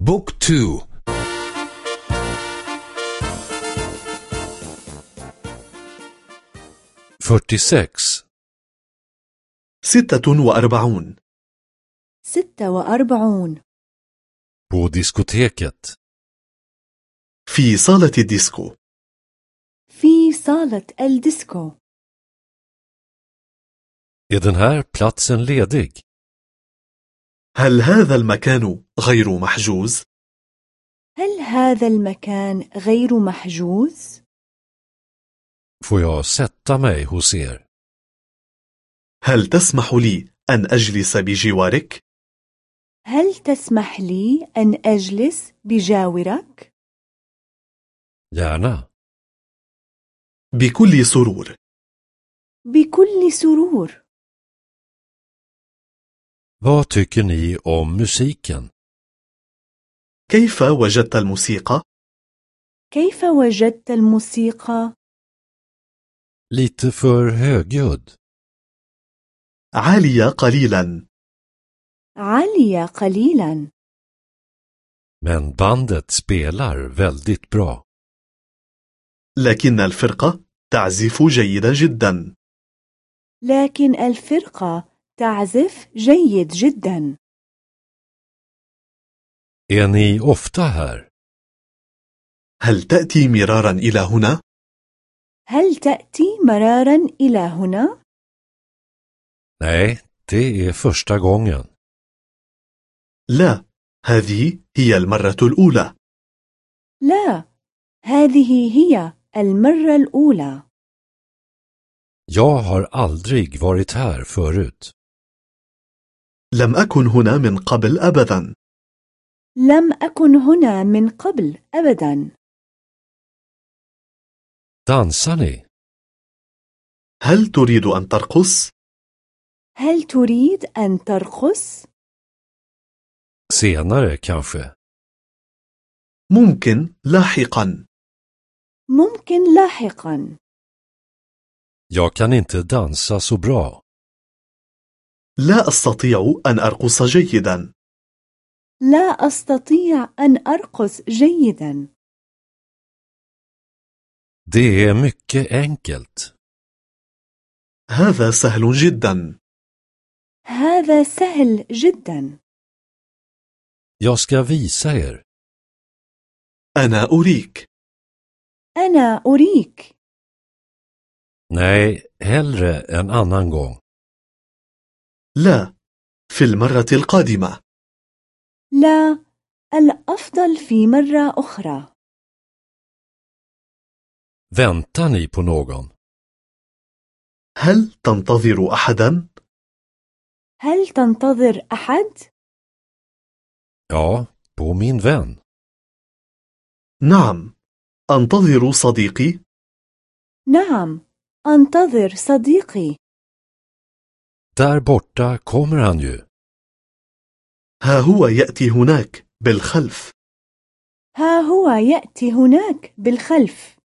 book two. fyrtiosex ستة وأربعون. ستة وأربعون. på diskoteket في صالة الديسكو. في صالة الديسكو. Är den här platsen ledig? هل هذا المكان غير محجوز؟ هل هذا المكان غير محجوز؟ Får jag sätta mig hos er? هل تسمح لي أن أجلس بجوارك؟ هل تسمح لي أن أجلس بجاورك؟ Gärna. بكل سرور بكل سرور Vad tycker ni om musiken? كيف وجدت الموسيقى؟ كيف وجدت الموسيقى؟ Lite för högljudd. عالية قليلا عالية قليلا Men bandet spelar väldigt bra. لكن الفرقة تعزف جيدا جدا لكن الفرقة تعزف جيد جدا Är ni ofta här? هل تأتي مرارا إلى هنا؟ هل تأتي مرارا إلى هنا؟ Nej, det är första gången. لا هذه هي المرة الأولى لا هذه هي المرة الأولى Jag har aldrig varit här förut. لم أكن هنا من قبل أبدا لم أكن هنا من قبل أبدا ni? هل تريد أن ترقص؟ هل تريد أن ترقص؟ Senare kanske. ممكن لاحقا ممكن لاحقا Jag kan inte dansa så bra. لا أستطيع أن أرقص جيدا لا أستطيع أن أرقص جيدا Det är mycket enkelt. هذا سهل جدا هذا سهل جدا Jag ska visa er. أنا أريك أنا أريك Nej, hellre en annan gång. لا في المرة القادمة لا الأفضل في مرة أخرى Väntar ni på någon? هل تنتظر أحدا؟ هل تنتظر أحد؟ Ja, på min vän. نعم أنتظر صديقي نعم أنتظر صديقي Där borta kommer han ju. ها هو يأتي هناك بالخلف ها هو يأتي هناك بالخلف